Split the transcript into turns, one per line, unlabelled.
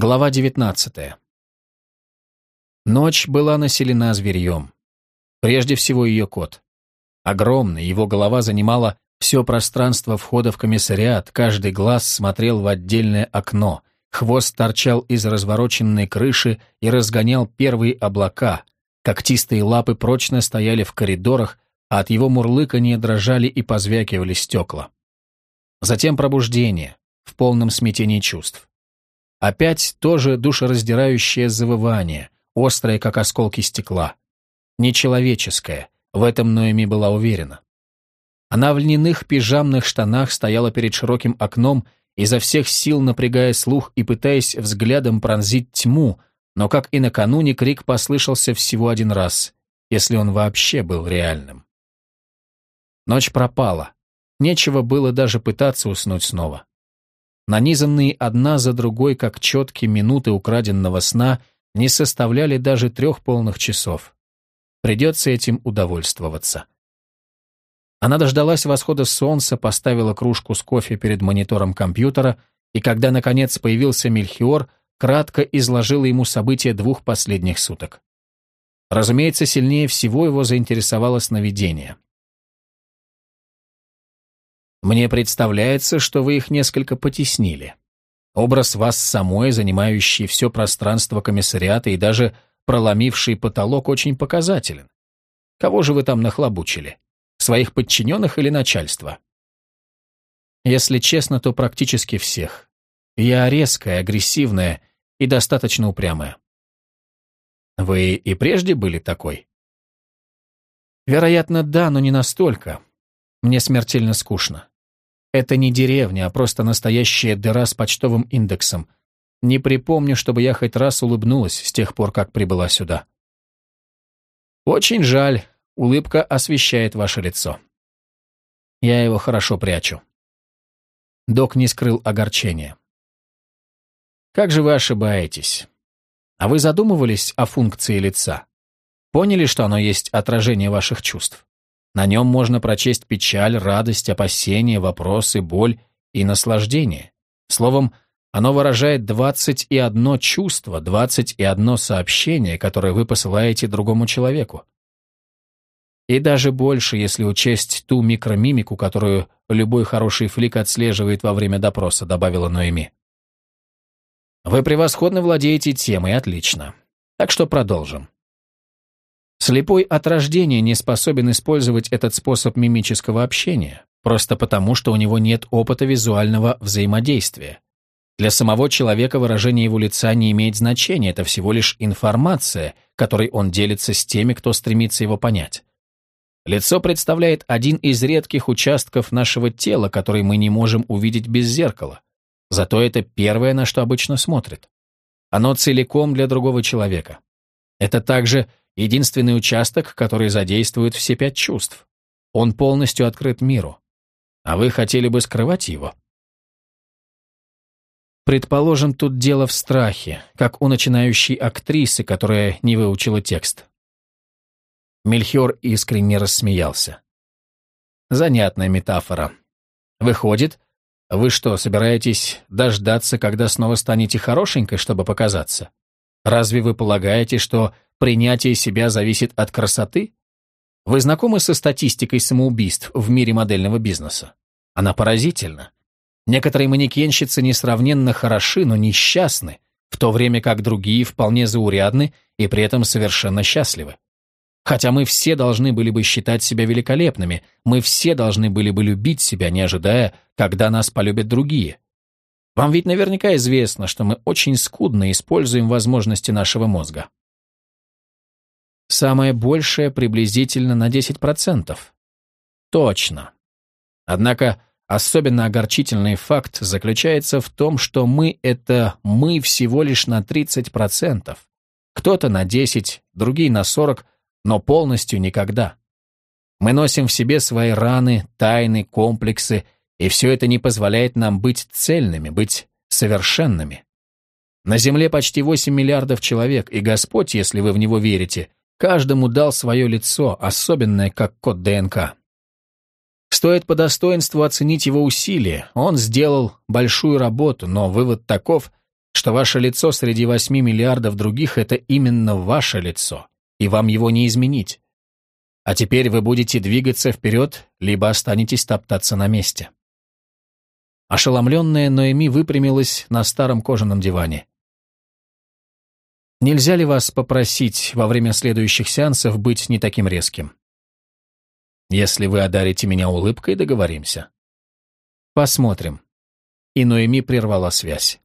Глава 19. Ночь была населена зверьем. Прежде всего ее кот. Огромный, его голова занимала все пространство входа в комиссариат, каждый глаз смотрел в отдельное окно, хвост торчал из развороченной крыши и разгонял первые облака, когтистые лапы прочно стояли в коридорах, а от его мурлыкания дрожали и позвякивали стекла. Затем пробуждение, в полном смятении чувств. Опять тоже душераздирающее завывание, острое, как осколки стекла. Нечеловеческое, в этом Ноэми была уверена. Она в льняных пижамных штанах стояла перед широким окном, изо всех сил напрягая слух и пытаясь взглядом пронзить тьму, но, как и накануне, крик послышался всего один раз, если он вообще был реальным. Ночь пропала. Нечего было даже пытаться уснуть снова нанизанные одна за другой, как четкие минуты украденного сна, не составляли даже трех полных часов. Придется этим удовольствоваться. Она дождалась восхода солнца, поставила кружку с кофе перед монитором компьютера, и когда, наконец, появился Мельхиор, кратко изложила ему события двух последних суток. Разумеется, сильнее всего его заинтересовало сновидение. Мне представляется, что вы их несколько потеснили. Образ вас самой, занимающий все пространство комиссариата и даже проломивший потолок, очень показателен. Кого же вы там нахлобучили? Своих подчиненных или начальство? Если честно, то практически всех. Я резкая, агрессивная и достаточно упрямая. Вы и прежде были такой? Вероятно, да, но не настолько. Мне смертельно скучно. Это не деревня, а просто настоящая дыра с почтовым индексом. Не припомню, чтобы я хоть раз улыбнулась с тех пор, как прибыла сюда. Очень жаль, улыбка освещает ваше лицо. Я его хорошо прячу. Док не скрыл огорчения. Как же вы ошибаетесь? А вы задумывались о функции лица? Поняли, что оно есть отражение ваших чувств? На нем можно прочесть печаль, радость, опасение, вопросы, боль и наслаждение. Словом, оно выражает 21 чувство, 21 сообщение, которое вы посылаете другому человеку. И даже больше, если учесть ту микромимику, которую любой хороший флик отслеживает во время допроса, добавила Ноэми. Вы превосходно владеете темой, отлично. Так что продолжим. Слепой от рождения не способен использовать этот способ мимического общения, просто потому, что у него нет опыта визуального взаимодействия. Для самого человека выражение его лица не имеет значения, это всего лишь информация, которой он делится с теми, кто стремится его понять. Лицо представляет один из редких участков нашего тела, который мы не можем увидеть без зеркала. Зато это первое, на что обычно смотрят. Оно целиком для другого человека. Это также Единственный участок, который задействует все пять чувств. Он полностью открыт миру. А вы хотели бы скрывать его? Предположим, тут дело в страхе, как у начинающей актрисы, которая не выучила текст. Мельхиор искренне рассмеялся. Занятная метафора. Выходит, вы что, собираетесь дождаться, когда снова станете хорошенькой, чтобы показаться? Разве вы полагаете, что принятие себя зависит от красоты? Вы знакомы со статистикой самоубийств в мире модельного бизнеса? Она поразительна. Некоторые манекенщицы несравненно хороши, но несчастны, в то время как другие вполне заурядны и при этом совершенно счастливы. Хотя мы все должны были бы считать себя великолепными, мы все должны были бы любить себя, не ожидая, когда нас полюбят другие. Вам ведь наверняка известно, что мы очень скудно используем возможности нашего мозга. Самое большее приблизительно на 10%. Точно. Однако особенно огорчительный факт заключается в том, что мы — это мы всего лишь на 30%. Кто-то на 10, другие на 40, но полностью никогда. Мы носим в себе свои раны, тайны, комплексы, и все это не позволяет нам быть цельными, быть совершенными. На Земле почти 8 миллиардов человек, и Господь, если вы в Него верите, Каждому дал свое лицо, особенное, как код ДНК. Стоит по достоинству оценить его усилия. Он сделал большую работу, но вывод таков, что ваше лицо среди восьми миллиардов других — это именно ваше лицо, и вам его не изменить. А теперь вы будете двигаться вперед, либо останетесь топтаться на месте. Ошеломленная Ноэми выпрямилась на старом кожаном диване. Нельзя ли вас попросить во время следующих сеансов быть не таким резким? Если вы одарите меня улыбкой, договоримся. Посмотрим. И Ноэми прервала связь.